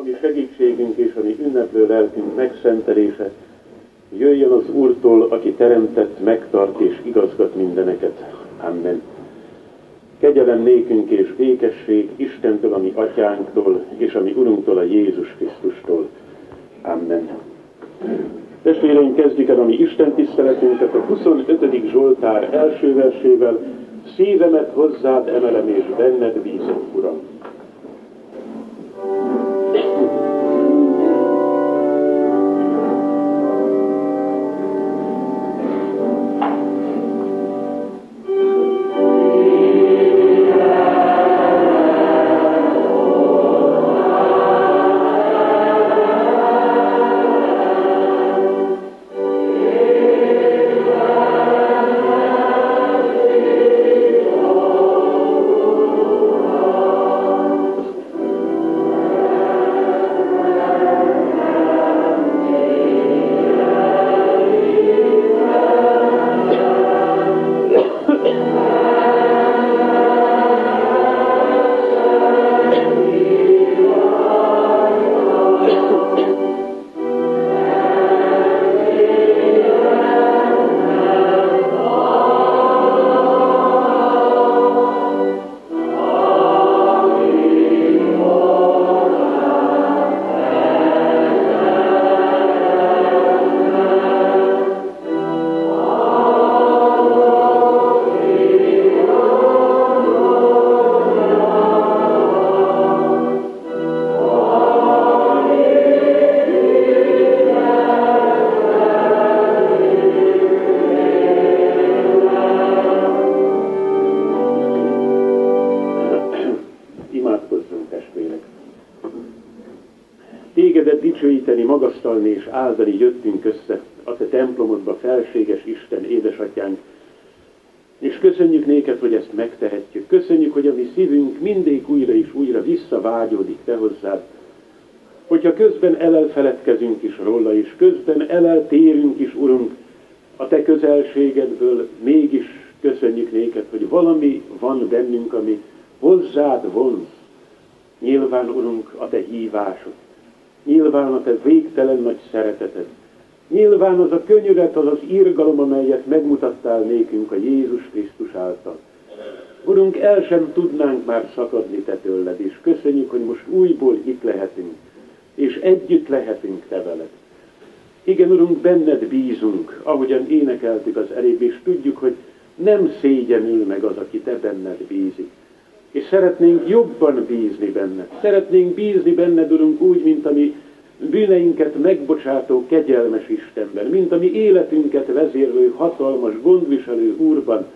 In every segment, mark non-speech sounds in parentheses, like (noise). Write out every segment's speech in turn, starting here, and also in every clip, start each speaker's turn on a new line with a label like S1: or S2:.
S1: ami segítségünk és ami ünneplő lelkünk megszentelése, jöjjön az Úrtól, aki teremtett, megtart és igazgat mindeneket. Amen. Kegyelem nékünk és békesség Istentől, ami atyánktól, és ami Urunktól, a Jézus Krisztustól. Amen. Testvéreim, kezdjük el a mi Isten tiszteletünket a 25. Zsoltár első versével. Szívemet hozzád emelem, és benned bízom, Uram. Hogyha közben elelfeledkezünk is róla, és közben eleltérünk is, Urunk, a te közelségedből, mégis köszönjük néked, hogy valami van bennünk, ami hozzád vonz. Nyilván, Urunk, a te hívásod Nyilván a te végtelen nagy szereteted. Nyilván az a könyöret, az az írgalom, amelyet megmutattál nékünk a Jézus Krisztus által. Urunk, el sem tudnánk már szakadni te tőled, és köszönjük, hogy most újból itt lehetünk, és együtt lehetünk te veled. Igen, Urunk, benned bízunk, ahogyan énekeltük az elébb, és tudjuk, hogy nem szégyenül meg az, aki te benned bízik és szeretnénk jobban bízni benned. Szeretnénk bízni benned, Urunk, úgy, mint ami bűneinket megbocsátó kegyelmes Istenben, mint ami életünket vezérlő, hatalmas, gondviselő Úrban.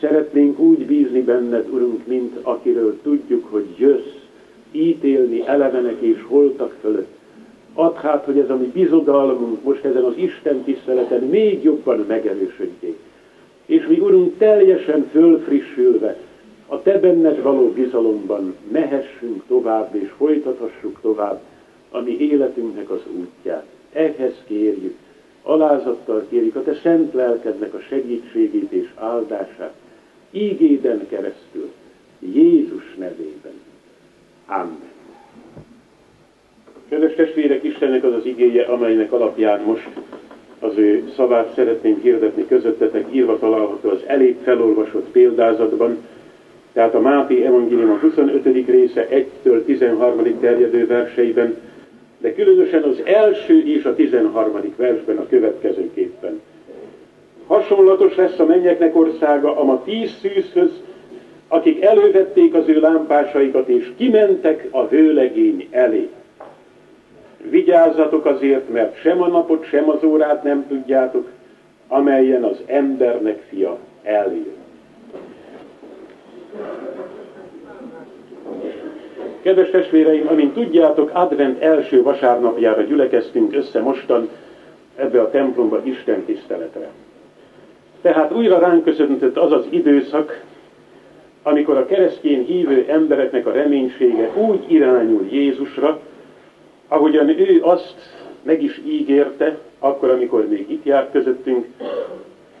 S1: Szeretnénk úgy bízni benned, Urunk, mint akiről tudjuk, hogy jössz ítélni elevenek és holtak fölött. Add hát, hogy ez a mi bizodalmunk most ezen az Isten tiszteleten még jobban megerősödjék. És mi, Urunk, teljesen fölfrissülve, a Te benned való bizalomban mehessünk tovább és folytathassuk tovább a mi életünknek az útját. Ehhez kérjük, alázattal kérjük a Te szent lelkednek a segítségét és áldását, ígéden keresztül, Jézus nevében. Amen. Kedves testvérek, Istennek az az igéje, amelynek alapján most az ő szavát szeretném hirdetni közöttetek, írva található az elég felolvasott példázatban, tehát a Máté evangélium a 25. része 1-től 13. terjedő verseiben, de különösen az első és a 13. versben a következőképpen. Hasonlatos lesz a mennyeknek országa a ma tíz szűzhöz, akik elővették az ő lámpásaikat, és kimentek a vőlegény elé. Vigyázzatok azért, mert sem a napot, sem az órát nem tudjátok, amelyen az embernek fia eljön. Kedves testvéreim, amint tudjátok, advent első vasárnapjára gyülekeztünk össze mostan ebbe a templomba Isten tiszteletre. Tehát újra ránk köszöntött az az időszak, amikor a keresztény hívő embereknek a reménysége úgy irányul Jézusra, ahogyan ő azt meg is ígérte, akkor, amikor még itt járt közöttünk,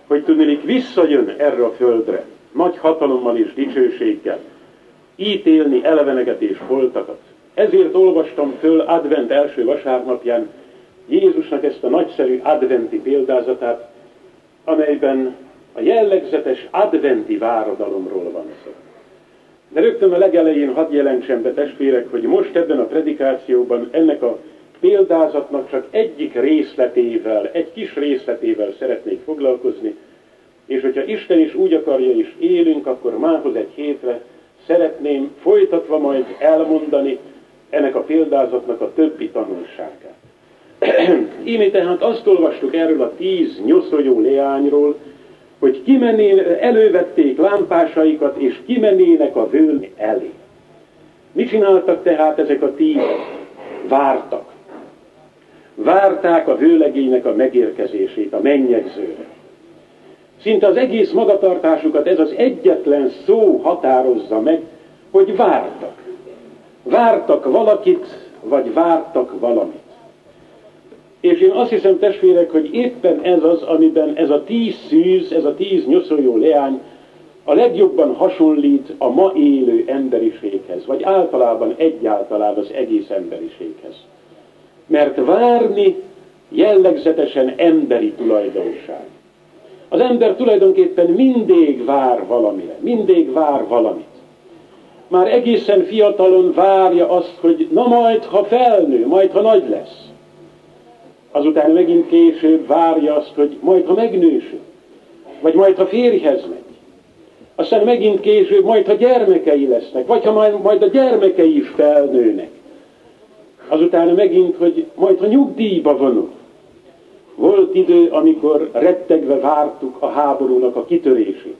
S1: hogy tudnék visszajön erre a földre, nagy hatalommal és dicsőséggel, ítélni eleveneket és holtakat, Ezért olvastam föl advent első vasárnapján Jézusnak ezt a nagyszerű adventi példázatát, amelyben a jellegzetes adventi váradalomról van szó. De rögtön a legelején hadd jelentsem be testvérek, hogy most ebben a predikációban ennek a példázatnak csak egyik részletével, egy kis részletével szeretnék foglalkozni, és hogyha Isten is úgy akarja, és élünk, akkor mához egy hétre szeretném folytatva majd elmondani ennek a példázatnak a többi tanulságát. (clears throat) Íme tehát azt olvastuk erről a tíz nyoszonyó leányról, hogy kimenné, elővették lámpásaikat, és kimennének a vőlni elé. Mit csináltak tehát ezek a tíz? Vártak. Várták a vőlegénynek a megérkezését, a mennyegzőre. Szinte az egész magatartásukat ez az egyetlen szó határozza meg, hogy vártak. Vártak valakit, vagy vártak valamit. És én azt hiszem, testvérek, hogy éppen ez az, amiben ez a tíz szűz, ez a tíz nyoszoljó leány a legjobban hasonlít a ma élő emberiséghez, vagy általában egyáltalán az egész emberiséghez. Mert várni jellegzetesen emberi tulajdonság. Az ember tulajdonképpen mindig vár valamire, mindig vár valamit. Már egészen fiatalon várja azt, hogy na majd, ha felnő, majd, ha nagy lesz. Azután megint később várja azt, hogy majd, ha megnősül, vagy majd, ha férjhez megy. Aztán megint később, majd, ha gyermekei lesznek, vagy ha majd, majd a gyermekei is felnőnek. Azután megint, hogy majd, ha nyugdíjba vonul. Volt idő, amikor rettegve vártuk a háborúnak a kitörését.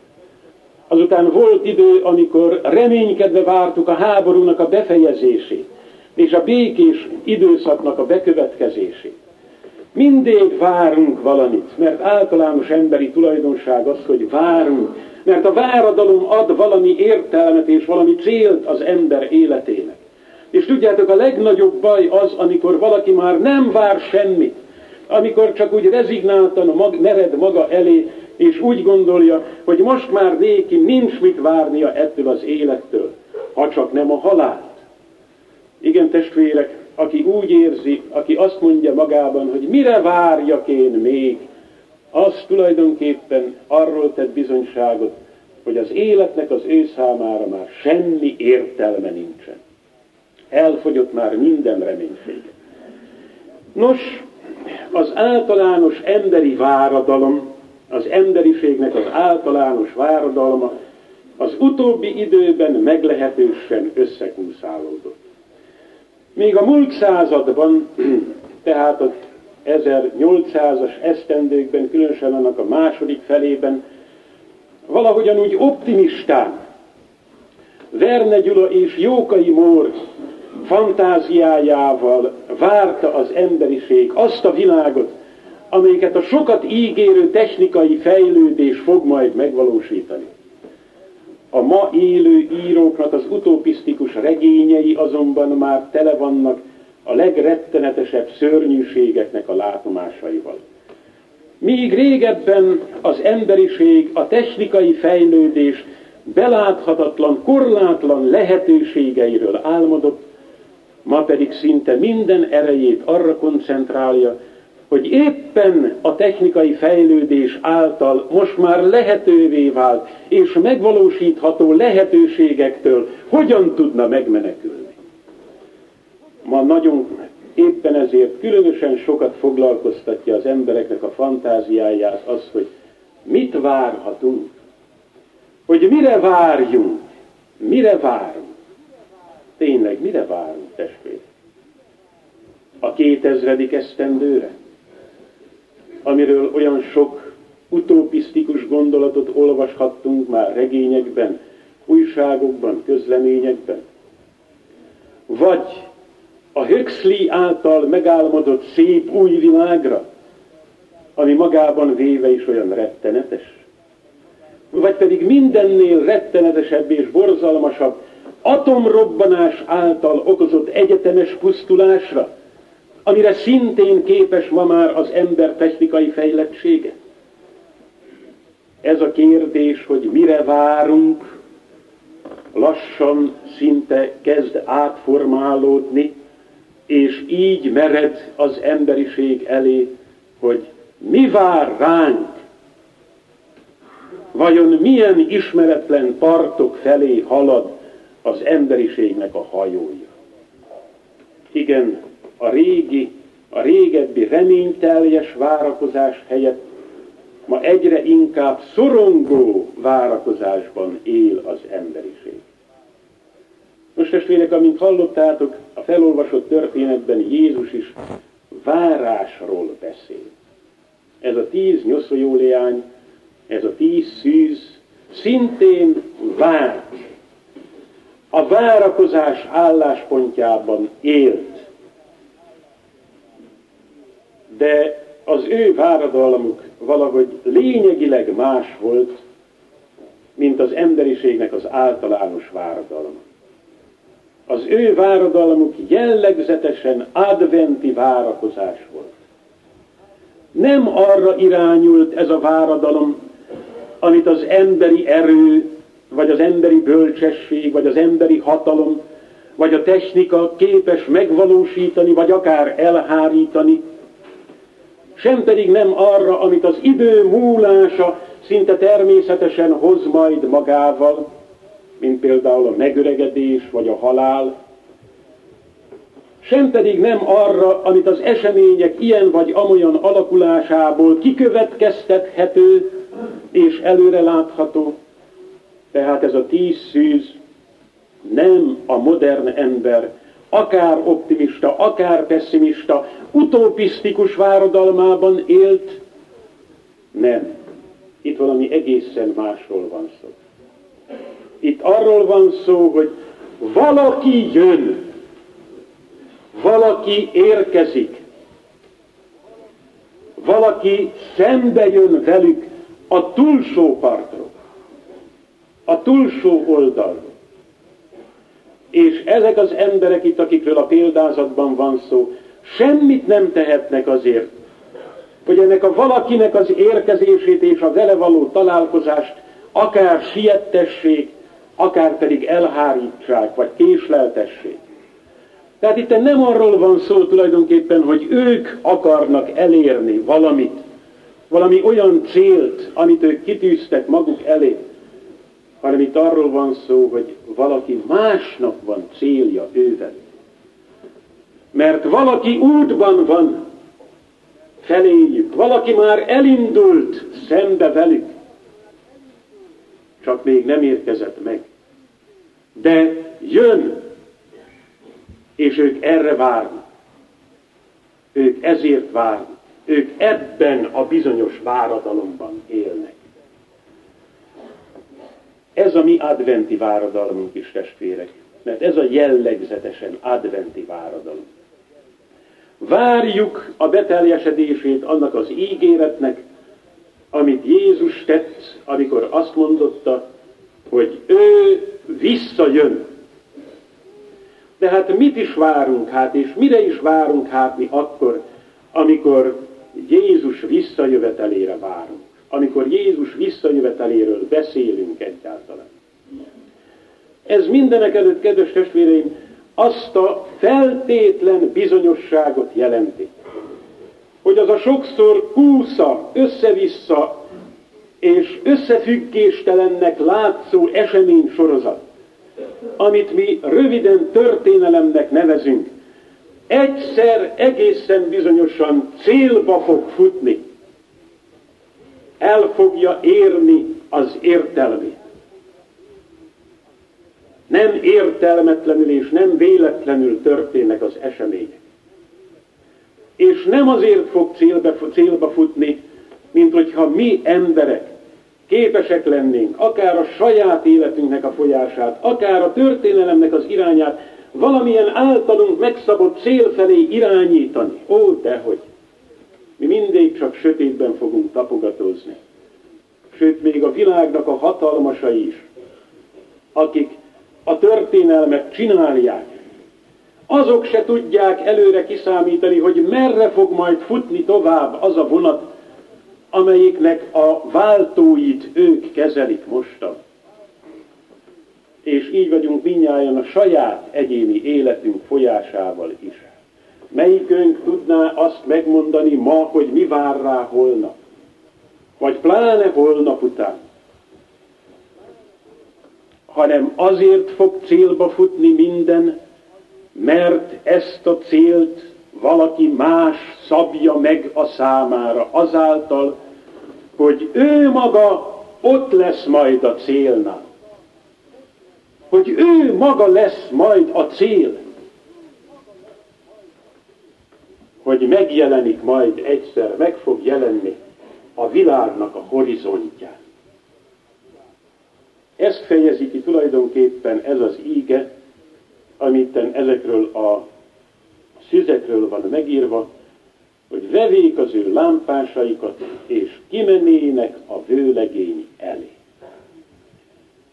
S1: Azután volt idő, amikor reménykedve vártuk a háborúnak a befejezését, és a békés időszaknak a bekövetkezését. Mindig várunk valamit, mert általános emberi tulajdonság az, hogy várunk, mert a váradalom ad valami értelmet és valami célt az ember életének. És tudjátok, a legnagyobb baj az, amikor valaki már nem vár semmit, amikor csak úgy rezignáltan mag, mered maga elé, és úgy gondolja, hogy most már néki nincs mit várnia ettől az élettől, ha csak nem a halált. Igen, testvérek, aki úgy érzi, aki azt mondja magában, hogy mire várjak én még, az tulajdonképpen arról tett bizonyságot, hogy az életnek az ő számára már semmi értelme nincsen. Elfogyott már minden reménysége. Nos, az általános emberi váradalom, az emberiségnek az általános váradalma az utóbbi időben meglehetősen összekúszálódott. Még a múlt században, (clears throat) tehát az 1800-as esztendőkben, különösen annak a második felében, valahogyan úgy optimistán Verne Gyula és Jókai Mór fantáziájával várta az emberiség azt a világot, amelyiket a sokat ígérő technikai fejlődés fog majd megvalósítani. A ma élő íróknak az utopisztikus regényei azonban már tele vannak a legrettenetesebb szörnyűségeknek a látomásaival. Míg régebben az emberiség, a technikai fejlődés beláthatatlan, korlátlan lehetőségeiről álmodott, ma pedig szinte minden erejét arra koncentrálja, hogy éppen a technikai fejlődés által most már lehetővé vált és megvalósítható lehetőségektől hogyan tudna megmenekülni. Ma nagyon éppen ezért különösen sokat foglalkoztatja az embereknek a fantáziáját az, hogy mit várhatunk, hogy mire várjunk, mire várunk. Tényleg, mire várunk, testvér? A kétezredik esztendőre? Amiről olyan sok utopisztikus gondolatot olvashattunk már regényekben, újságokban, közleményekben. Vagy a Huxley által megálmodott szép új világra, ami magában véve is olyan rettenetes. Vagy pedig mindennél rettenetesebb és borzalmasabb atomrobbanás által okozott egyetemes pusztulásra, amire szintén képes ma már az ember technikai fejlettsége? Ez a kérdés, hogy mire várunk, lassan szinte kezd átformálódni, és így mered az emberiség elé, hogy mi vár ránk, vajon milyen ismeretlen partok felé halad az emberiségnek a hajója. Igen, a régi, a régebbi reményteljes várakozás helyett ma egyre inkább szorongó várakozásban él az emberiség. Most testvérek, amint hallottátok, a felolvasott történetben Jézus is várásról beszél. Ez a tíz nyoszójóleány, ez a tíz szűz szintén vár. A várakozás álláspontjában élt. De az ő váradalmuk valahogy lényegileg más volt, mint az emberiségnek az általános váradalma. Az ő váradalmuk jellegzetesen adventi várakozás volt. Nem arra irányult ez a váradalom, amit az emberi erő, vagy az emberi bölcsesség, vagy az emberi hatalom, vagy a technika képes megvalósítani, vagy akár elhárítani, sem pedig nem arra, amit az idő múlása szinte természetesen hoz majd magával, mint például a megöregedés vagy a halál, sem pedig nem arra, amit az események ilyen vagy amolyan alakulásából kikövetkeztethető és előre látható. Tehát ez a tíz szűz nem a modern ember, akár optimista, akár pessimista, utopisztikus váradalmában élt, nem. Itt valami egészen másról van szó. Itt arról van szó, hogy valaki jön, valaki érkezik, valaki szembe jön velük a túlsó partról, a túlsó oldalról. És ezek az emberek itt, akikről a példázatban van szó, semmit nem tehetnek azért, hogy ennek a valakinek az érkezését és a vele való találkozást akár siettessék, akár pedig elhárítsák, vagy késleltessék. Tehát itt nem arról van szó tulajdonképpen, hogy ők akarnak elérni valamit, valami olyan célt, amit ők kitűztek maguk elé, hanem itt arról van szó, hogy valaki másnak van célja ővel. Mert valaki útban van feléjük, valaki már elindult szembe velük, csak még nem érkezett meg. De jön, és ők erre várnak. Ők ezért várnak. Ők ebben a bizonyos váradalomban élnek. Ez a mi adventi váradalmunk is, testvérek, mert ez a jellegzetesen adventi váradalom. Várjuk a beteljesedését annak az ígéretnek, amit Jézus tett, amikor azt mondotta, hogy ő visszajön. De hát mit is várunk hát, és mire is várunk hát mi akkor, amikor Jézus visszajövetelére várunk, amikor Jézus visszajöveteléről beszélünk egyáltalán. Ez mindenek előtt, kedves testvéreim, azt a feltétlen bizonyosságot jelenti, hogy az a sokszor kúsza, össze-vissza és összefüggéstelennek látszó esemény sorozat, amit mi röviden történelemnek nevezünk, egyszer egészen bizonyosan célba fog futni, el fogja érni az értelmét. Nem értelmetlenül és nem véletlenül történnek az események. És nem azért fog célba, célba futni, mint hogyha mi emberek képesek lennénk, akár a saját életünknek a folyását, akár a történelemnek az irányát valamilyen általunk megszabott cél felé irányítani. Ó, dehogy! Mi mindig csak sötétben fogunk tapogatózni. Sőt, még a világnak a hatalmasai is, akik a történelmet csinálják, azok se tudják előre kiszámítani, hogy merre fog majd futni tovább az a vonat, amelyiknek a váltóit ők kezelik mostan. és így vagyunk minnyáján a saját egyéni életünk folyásával is. Melyikünk tudná azt megmondani ma, hogy mi vár rá holnap? Vagy pláne holnap után? Hanem azért fog célba futni minden, mert ezt a célt valaki más szabja meg a számára azáltal, hogy ő maga ott lesz majd a célnál. Hogy ő maga lesz majd a cél. Hogy megjelenik majd egyszer, meg fog jelenni a világnak a horizontján. Ezt fejezi ki tulajdonképpen ez az íge, amiten ezekről a szüzekről van megírva, hogy vevék az ő lámpásaikat, és kimennének a vőlegény elé.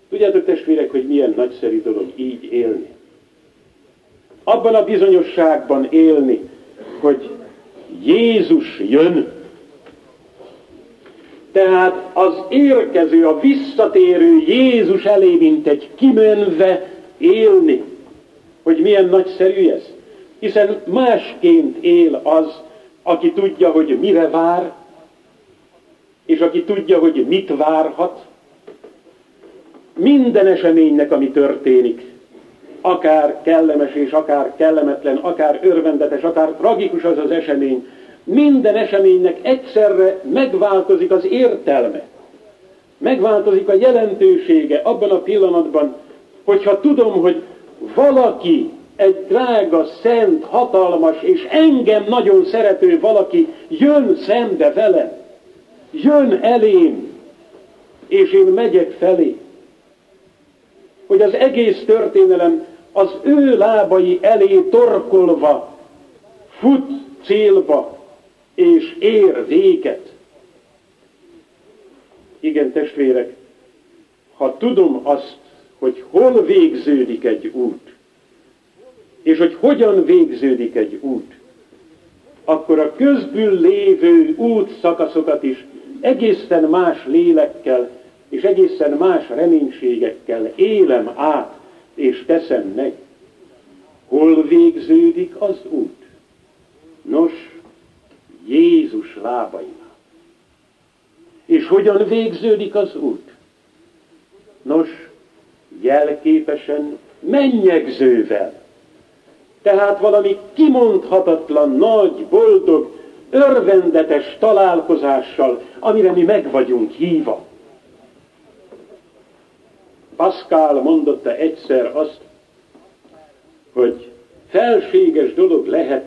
S1: Tudjátok testvérek, hogy milyen nagyszerű dolog így élni? Abban a bizonyosságban élni, hogy Jézus jön, tehát az érkező, a visszatérő Jézus elé, mint egy kimenve élni. Hogy milyen nagyszerű ez. Hiszen másként él az, aki tudja, hogy mire vár, és aki tudja, hogy mit várhat, minden eseménynek, ami történik, akár kellemes és akár kellemetlen, akár örvendetes, akár tragikus az az esemény, minden eseménynek egyszerre megváltozik az értelme, megváltozik a jelentősége abban a pillanatban, hogyha tudom, hogy valaki egy drága, szent, hatalmas és engem nagyon szerető valaki jön szembe velem, jön elém, és én megyek felé. Hogy az egész történelem az ő lábai elé torkolva fut célba, és ér véget. Igen, testvérek, ha tudom azt, hogy hol végződik egy út, és hogy hogyan végződik egy út, akkor a közbül lévő út szakaszokat is egészen más lélekkel és egészen más reménységekkel élem át és teszem meg. Hol végződik az út? Nos, Jézus lábainál. És hogyan végződik az út? Nos, jelképesen mennyegzővel tehát valami kimondhatatlan, nagy, boldog, örvendetes találkozással, amire mi meg vagyunk híva. Pascal mondotta egyszer azt, hogy felséges dolog lehet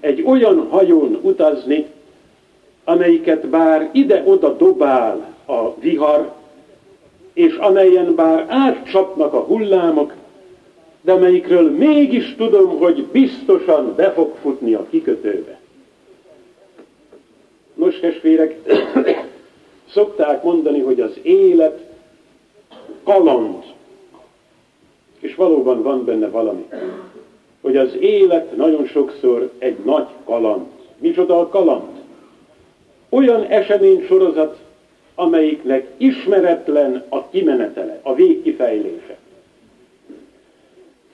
S1: egy olyan hajón utazni, amelyiket bár ide-oda dobál a vihar, és amelyen bár átcsapnak a hullámok, de melyikről mégis tudom, hogy biztosan be fog futni a kikötőbe. Nos, testvérek, (coughs) szokták mondani, hogy az élet kaland. És valóban van benne valami. Hogy az élet nagyon sokszor egy nagy kaland. Micsoda a kaland? Olyan esemény sorozat, amelyiknek ismeretlen a kimenetele, a végkifejlése.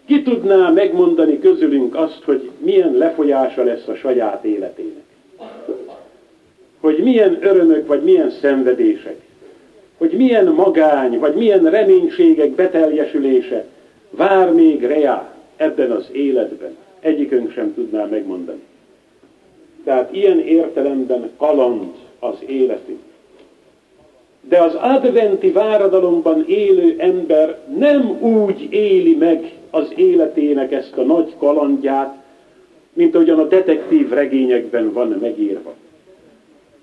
S1: Ki tudná megmondani közülünk azt, hogy milyen lefolyása lesz a saját életének? Hogy milyen örömök, vagy milyen szenvedések? Hogy milyen magány, vagy milyen reménységek beteljesülése vár még reá ebben az életben? Egyikünk sem tudná megmondani. Tehát ilyen értelemben kaland az életünk. De az adventi váradalomban élő ember nem úgy éli meg az életének ezt a nagy kalandját, mint ahogyan a detektív regényekben van megírva.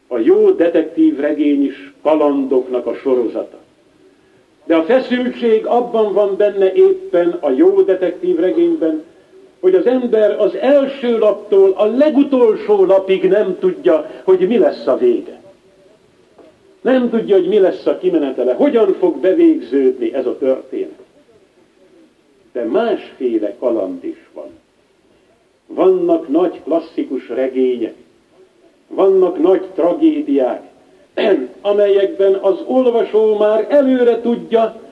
S1: A jó detektív regény is kalandoknak a sorozata. De a feszültség abban van benne éppen a jó detektív regényben, hogy az ember az első laptól a legutolsó lapig nem tudja, hogy mi lesz a vége. Nem tudja, hogy mi lesz a kimenetele, hogyan fog bevégződni ez a történet de másféle kaland is van. Vannak nagy klasszikus regények, vannak nagy tragédiák, (clears throat) amelyekben az olvasó már előre tudja,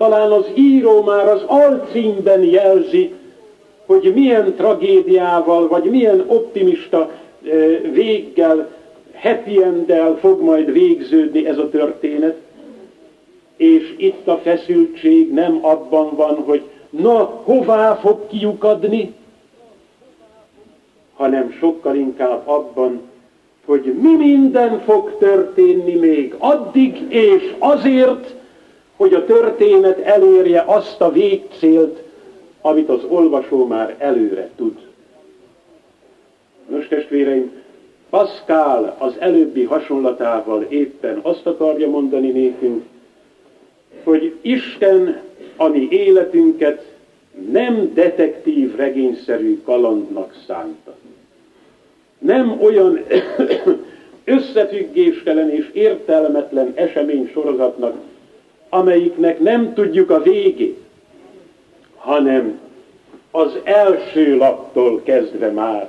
S1: Talán az író már az alcímben jelzi, hogy milyen tragédiával, vagy milyen optimista véggel, happy enddel fog majd végződni ez a történet. És itt a feszültség nem abban van, hogy na, hová fog kiukadni, hanem sokkal inkább abban, hogy mi minden fog történni még addig és azért, hogy a történet elérje azt a végcélt, amit az olvasó már előre tud. Nos, testvéreim, Pascal az előbbi hasonlatával éppen azt akarja mondani nékünk, hogy Isten a életünket nem detektív regényszerű kalandnak szánta. Nem olyan (coughs) összefüggéstelen és értelmetlen esemény sorozatnak, amelyiknek nem tudjuk a végét, hanem az első laptól kezdve már,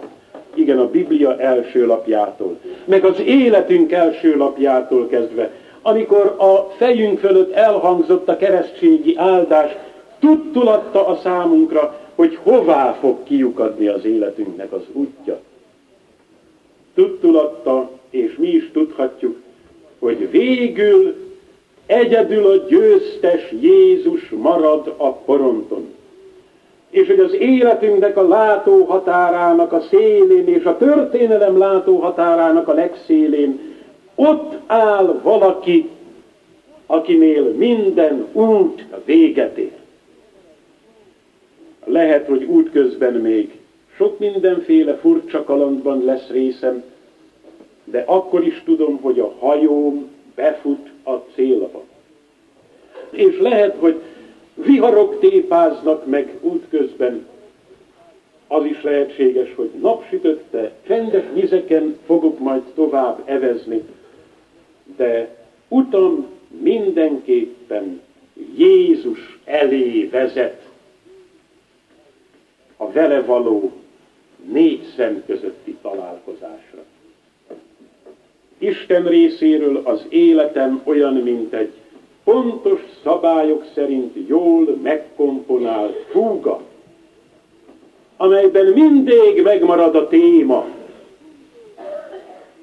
S1: igen, a Biblia első lapjától, meg az életünk első lapjától kezdve, amikor a fejünk fölött elhangzott a keresztségi áldás, tudtulatta a számunkra, hogy hová fog kiukadni az életünknek az útja. Tudtulatta, és mi is tudhatjuk, hogy végül egyedül a győztes Jézus marad a poronton. És hogy az életünknek a látóhatárának a szélén és a történelem látóhatárának a legszélén ott áll valaki, akinél minden út véget ér. Lehet, hogy útközben még sok mindenféle furcsa kalandban lesz részem, de akkor is tudom, hogy a hajóm befut a célba. És lehet, hogy viharok tépáznak meg útközben, az is lehetséges, hogy napsütötte, csendes vizeken fogok majd tovább evezni, de utam mindenképpen Jézus elé vezet a vele való négy szem közötti találkozásra. Isten részéről az életem olyan, mint egy pontos szabályok szerint jól megkomponált fúga, amelyben mindig megmarad a téma.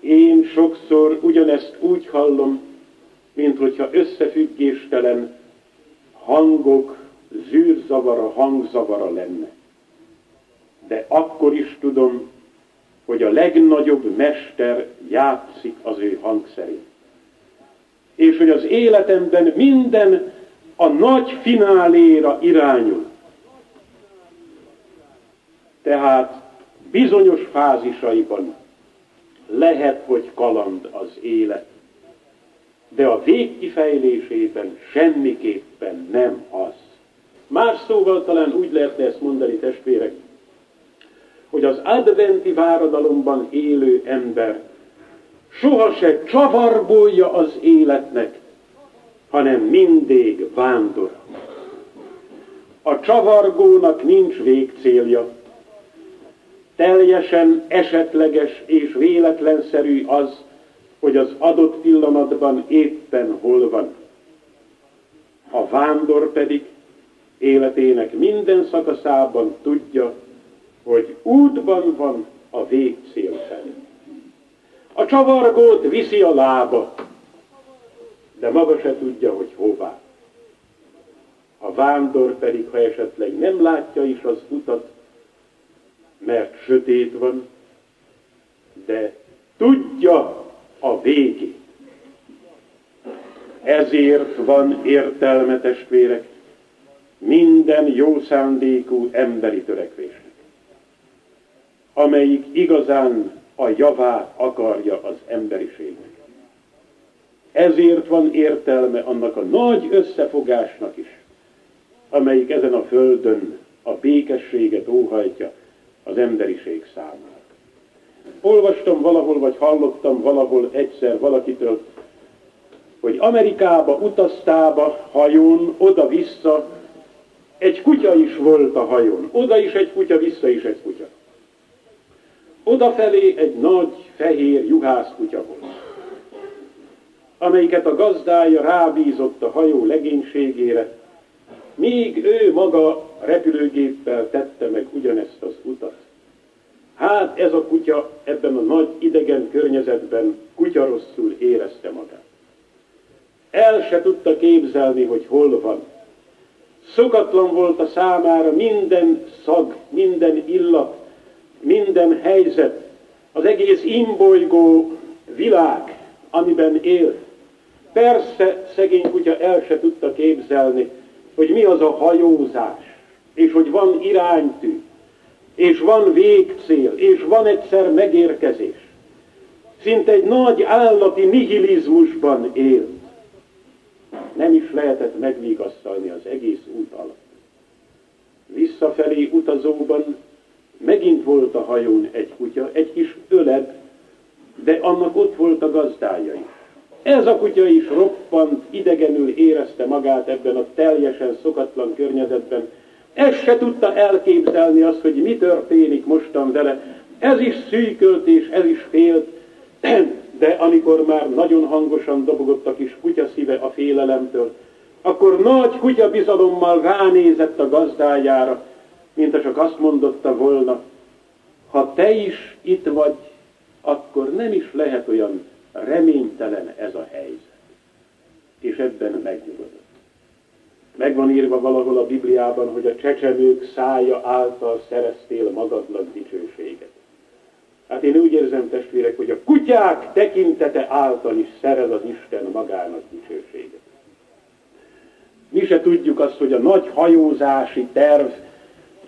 S1: Én sokszor ugyanezt úgy hallom, mint hogyha összefüggéstelen hangok zűrzavara, hangzavara lenne. De akkor is tudom, hogy a legnagyobb mester játszik az ő hangszerén. És hogy az életemben minden a nagy fináléra irányul. Tehát bizonyos fázisaiban lehet, hogy kaland az élet, de a végkifejlésében semmiképpen nem az. Más szóval talán úgy lehetne ezt mondani, testvérek, hogy az adventi váradalomban élő ember soha se csavarbolja az életnek, hanem mindig vándor. A csavargónak nincs végcélja. Teljesen esetleges és véletlenszerű az, hogy az adott pillanatban éppen hol van. A vándor pedig életének minden szakaszában tudja, hogy útban van a végcél felé. A csavargót viszi a lába, de maga se tudja, hogy hová. A vándor pedig, ha esetleg nem látja is az utat, mert sötét van, de tudja a végét. Ezért van értelme, testvérek, minden jó szándékú emberi törekvésnek amelyik igazán a javát akarja az emberiségnek. Ezért van értelme annak a nagy összefogásnak is, amelyik ezen a földön a békességet óhajtja az emberiség számára. Olvastam valahol, vagy hallottam valahol egyszer valakitől, hogy Amerikába utaztába hajón, oda-vissza, egy kutya is volt a hajón. Oda is egy kutya, vissza is egy kutya. Odafelé egy nagy, fehér juhászkutya volt, amelyiket a gazdája rábízott a hajó legénységére, míg ő maga repülőgéppel tette meg ugyanezt az utat. Hát ez a kutya ebben a nagy idegen környezetben kutya rosszul érezte magát. El se tudta képzelni, hogy hol van. Szokatlan volt a számára minden szag, minden illat, minden helyzet, az egész imbolygó világ, amiben élt. Persze szegény kutya el se tudta képzelni, hogy mi az a hajózás, és hogy van iránytű, és van végcél, és van egyszer megérkezés. Szinte egy nagy állati nihilizmusban élt. Nem is lehetett megvigasztalni az egész út alatt. Visszafelé utazóban megint volt a hajón egy kutya, egy kis öleb, de annak ott volt a gazdája is. Ez a kutya is roppant, idegenül érezte magát ebben a teljesen szokatlan környezetben. Ez se tudta elképzelni azt, hogy mi történik mostan vele. Ez is szűkölt és ez is félt, (clears throat) de amikor már nagyon hangosan dobogott a kis kutya szíve a félelemtől, akkor nagy kutya bizalommal ránézett a gazdájára, mint csak azt mondotta volna, ha te is itt vagy, akkor nem is lehet olyan reménytelen ez a helyzet. És ebben megnyugodott. Meg van írva valahol a Bibliában, hogy a csecsemők szája által szereztél magadnak dicsőséget. Hát én úgy érzem, testvérek, hogy a kutyák tekintete által is szerez az Isten magának dicsőséget. Mi se tudjuk azt, hogy a nagy hajózási terv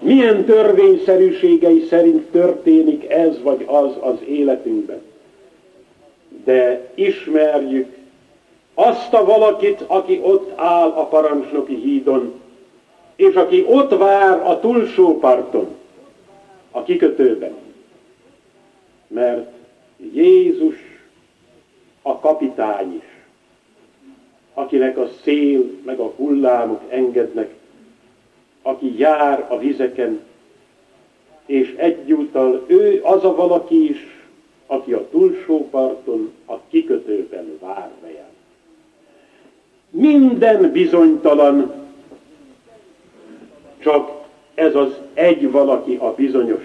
S1: milyen törvényszerűségei szerint történik ez vagy az az életünkben. De ismerjük azt a valakit, aki ott áll a parancsnoki hídon, és aki ott vár a túlsó parton, a kikötőben. Mert Jézus a kapitány is, akinek a szél meg a hullámok engednek, aki jár a vizeken, és egyúttal ő az a valaki is, aki a túlsó parton, a kikötőben vár rejel. Minden bizonytalan, csak ez az egy valaki a bizonyos,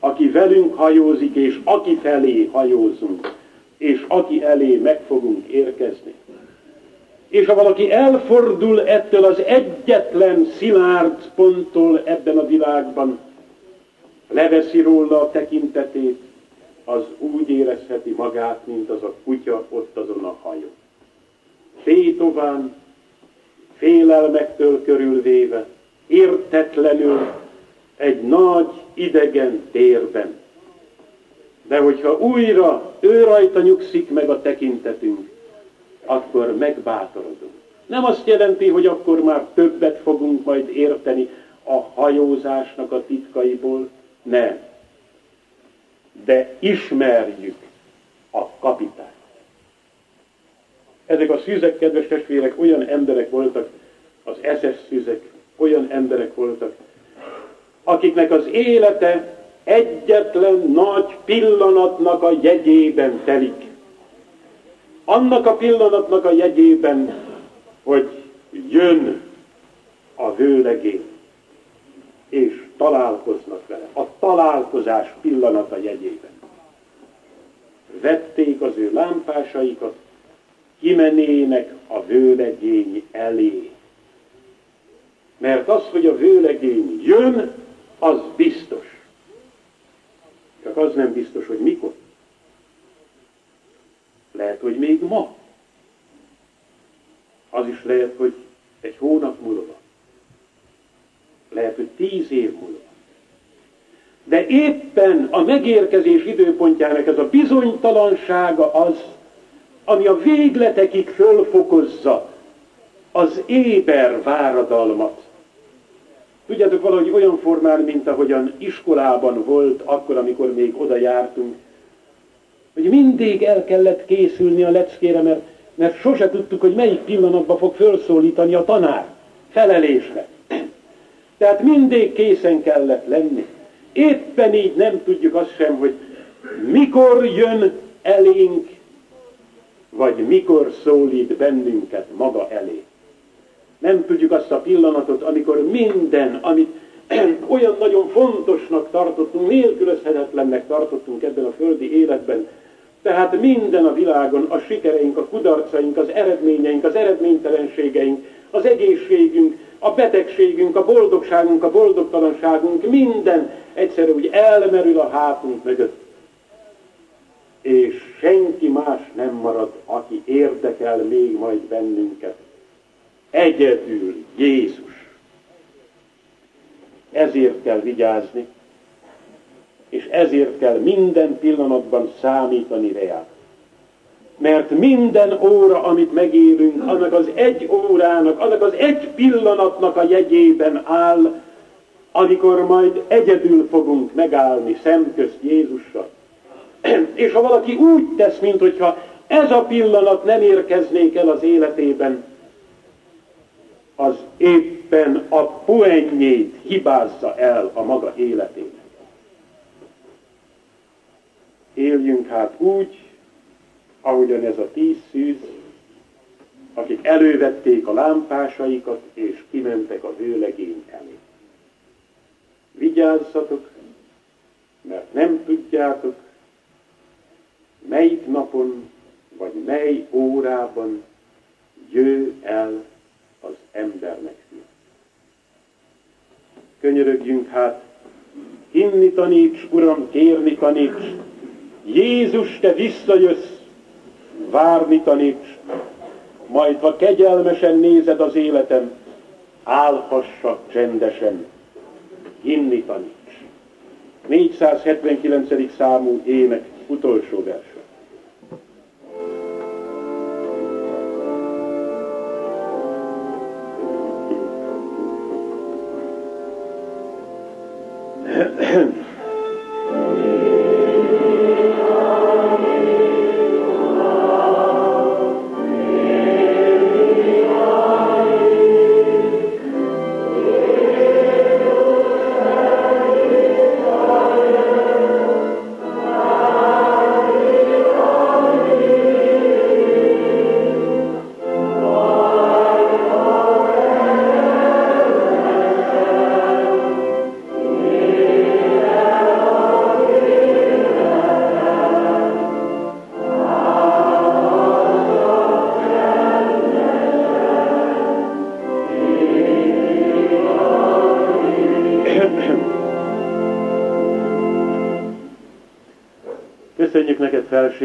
S1: aki velünk hajózik, és aki felé hajózunk, és aki elé meg fogunk érkezni. És ha valaki elfordul ettől az egyetlen szilárd ponttól ebben a világban, leveszi róla a tekintetét, az úgy érezheti magát, mint az a kutya ott azon a hajó. Tétován, félelmektől körülvéve, értetlenül egy nagy idegen térben. De hogyha újra ő rajta nyugszik meg a tekintetünk, akkor megbátorodunk. Nem azt jelenti, hogy akkor már többet fogunk majd érteni a hajózásnak a titkaiból, nem. De ismerjük a kapitányt. Ezek a szűzek, kedves testvérek, olyan emberek voltak, az SS szűzek, olyan emberek voltak, akiknek az élete egyetlen nagy pillanatnak a jegyében telik annak a pillanatnak a jegyében, hogy jön a vőlegény, és találkoznak vele. A találkozás pillanata jegyében. Vették az ő lámpásaikat, kimenének a vőlegény elé. Mert az, hogy a vőlegény jön, az biztos. Csak az nem biztos, hogy mikor. Lehet, hogy még ma. Az is lehet, hogy egy hónap múlva. Lehet, hogy tíz év múlva. De éppen a megérkezés időpontjának ez a bizonytalansága az, ami a végletekig fölfokozza az éber váradalmat. Tudjátok, valahogy olyan formán, mint ahogyan iskolában volt akkor, amikor még oda jártunk, hogy mindig el kellett készülni a leckére, mert, mert sose tudtuk, hogy melyik pillanatban fog felszólítani a tanár felelésre. Tehát mindig készen kellett lenni. Éppen így nem tudjuk azt sem, hogy mikor jön elénk, vagy mikor szólít bennünket maga elé. Nem tudjuk azt a pillanatot, amikor minden, amit (clears throat) olyan nagyon fontosnak tartottunk, nélkülözhetetlennek tartottunk ebben a földi életben, tehát minden a világon, a sikereink, a kudarcaink, az eredményeink, az eredménytelenségeink, az egészségünk, a betegségünk, a boldogságunk, a boldogtalanságunk, minden egyszerű úgy elmerül a hátunk mögött. És senki más nem marad, aki érdekel még majd bennünket. Egyedül Jézus. Ezért kell vigyázni, és ezért kell minden pillanatban számítani reá. Mert minden óra, amit megélünk, annak az egy órának, annak az egy pillanatnak a jegyében áll, amikor majd egyedül fogunk megállni szemközt Jézussal. (clears throat) És ha valaki úgy tesz, mintha ez a pillanat nem érkeznék el az életében, az éppen a poennyét hibázza el a maga életében. Éljünk hát úgy, ahogyan ez a tíz szűz, akik elővették a lámpásaikat, és kimentek a hőlegény elé. Vigyázzatok, mert nem tudjátok, melyik napon, vagy mely órában jő el az embernek fia. Könyörögjünk hát, hinni taníts, Uram, kérni taníts, Jézus, te visszajössz, várni taníts, majd ha kegyelmesen nézed az életem, állhassak csendesen, hinni taníts. 479. számú ének utolsó vers.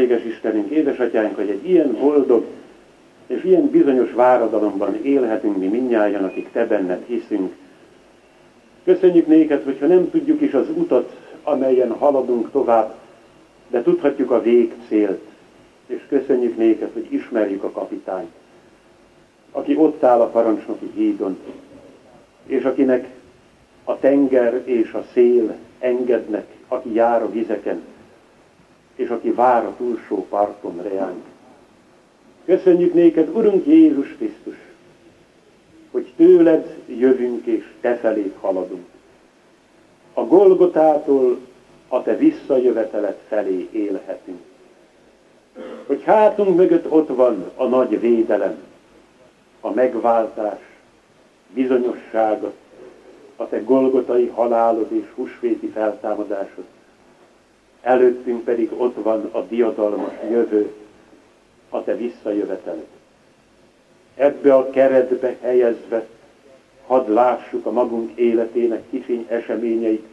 S1: Felséges Istenünk, édesatyánk, hogy egy ilyen boldog és ilyen bizonyos váradalomban élhetünk mi minnyáján, akik Te benned hiszünk. Köszönjük néked, hogyha nem tudjuk is az utat, amelyen haladunk tovább, de tudhatjuk a végcélt, és köszönjük néked, hogy ismerjük a kapitányt, aki ott áll a parancsnoki hídon, és akinek a tenger és a szél engednek, aki jár a vizeken, és aki vár a túlsó parton reánk. Köszönjük néked, Urunk Jézus Krisztus, hogy tőled jövünk és te felé haladunk. A Golgotától a te visszajövetelet felé élhetünk. Hogy hátunk mögött ott van a nagy védelem, a megváltás, bizonyossága, a te golgotai halálod és husvéti feltámadásod, előttünk pedig ott van a diadalmas jövő, a te visszajöveteled. Ebbe a keretbe helyezve, hadd lássuk a magunk életének kifény eseményeit,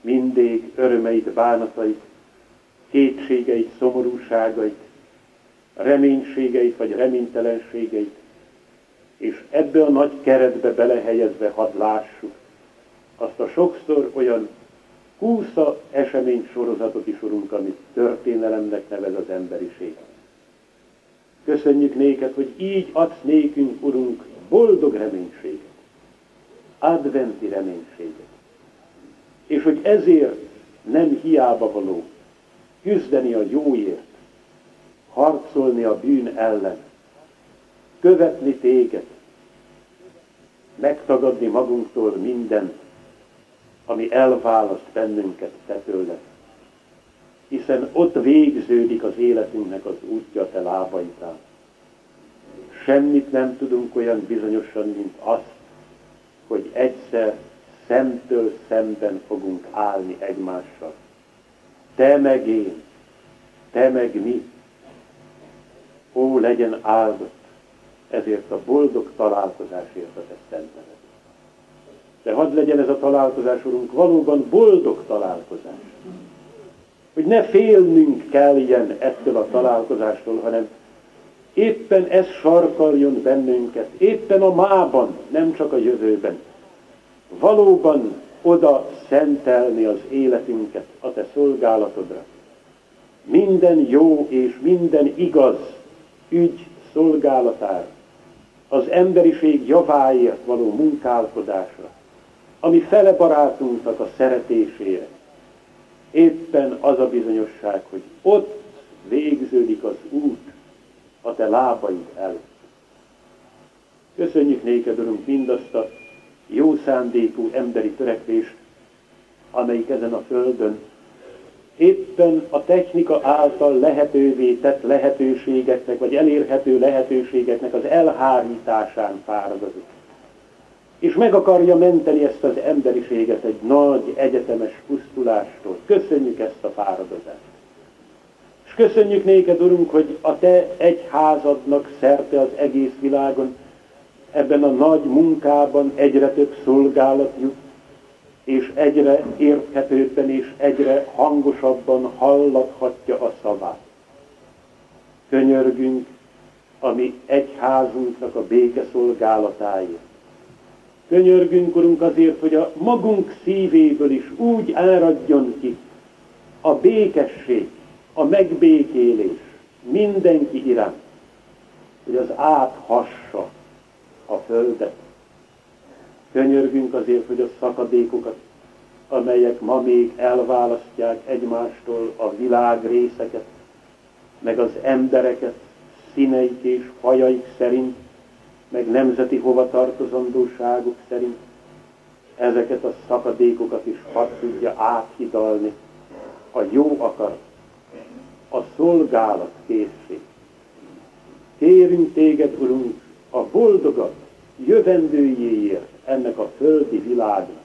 S1: mindig örömeit, bánatait, kétségeit, szomorúságait, reménységeit vagy reménytelenségeit, és ebbe a nagy keretbe belehelyezve hadd lássuk azt a sokszor olyan húsza esemény sorozatot is, Urunk, amit történelemnek nevez az emberiség. Köszönjük néked, hogy így adsz nékünk, Urunk, boldog reménységet, adventi reménységet. És hogy ezért nem hiába való küzdeni a jóért, harcolni a bűn ellen, követni téged, megtagadni magunktól mindent, ami elválaszt bennünket te tőled. Hiszen ott végződik az életünknek az útja te lábaitán. semmit nem tudunk olyan bizonyosan, mint azt, hogy egyszer szemtől szemben fogunk állni egymással. Te meg én, te meg mi. Ó, legyen áldott ezért a boldog találkozásért a te szent De hadd legyen ez a találkozás, Urunk, valóban boldog találkozás. Hogy ne félnünk kelljen ettől a találkozástól, hanem éppen ez sarkaljon bennünket, éppen a mában, nem csak a jövőben. Valóban oda szentelni az életünket a te szolgálatodra. Minden jó és minden igaz ügy szolgálatára, az emberiség javáért való munkálkodásra, ami fele barátunknak a szeretésére. Éppen az a bizonyosság, hogy ott végződik az út a te lábaid előtt. Köszönjük néked, Urunk, mindazt a jó szándékú emberi törekvést, amelyik ezen a földön éppen a technika által lehetővé tett lehetőségeknek, vagy elérhető lehetőségeknek az elhárításán fáradozik. És meg akarja menteni ezt az emberiséget egy nagy egyetemes pusztulástól. Köszönjük ezt a fáradozást. És köszönjük néked, Urunk, hogy a Te egyházadnak szerte az egész világon ebben a nagy munkában egyre több szolgálat jut, és egyre érthetőbben és egyre hangosabban hallathatja a szavát. Könyörgünk a mi egyházunknak a béke szolgálatáért. Könyörgünk, Urunk, azért, hogy a magunk szívéből is úgy áradjon ki a békesség, a megbékélés mindenki iránt, hogy az áthassa a földet, Könyörgünk azért, hogy a szakadékokat, amelyek ma még elválasztják egymástól a világ részeket, meg az embereket színeik és fajaik szerint, meg nemzeti hovatartozandóságuk szerint, ezeket a szakadékokat is hadd tudja áthidalni a jó akarat, a szolgálat készség. Kérünk téged, Urunk, a boldogat jövendőjéért, ennek a földi világnak.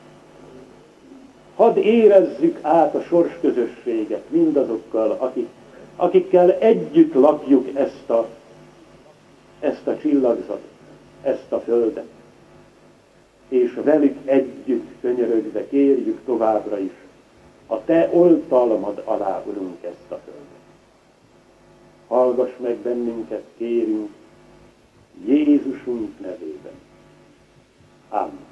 S1: Hadd érezzük át a sorsközösséget mindazokkal, akik, akikkel együtt lakjuk ezt a, ezt a csillagzatot, ezt a földet. És velük együtt könyörögve kérjük továbbra is a Te oltalmad alá, Urunk, ezt a földet. Hallgass meg bennünket, kérünk, Jézusunk nevében. Amen.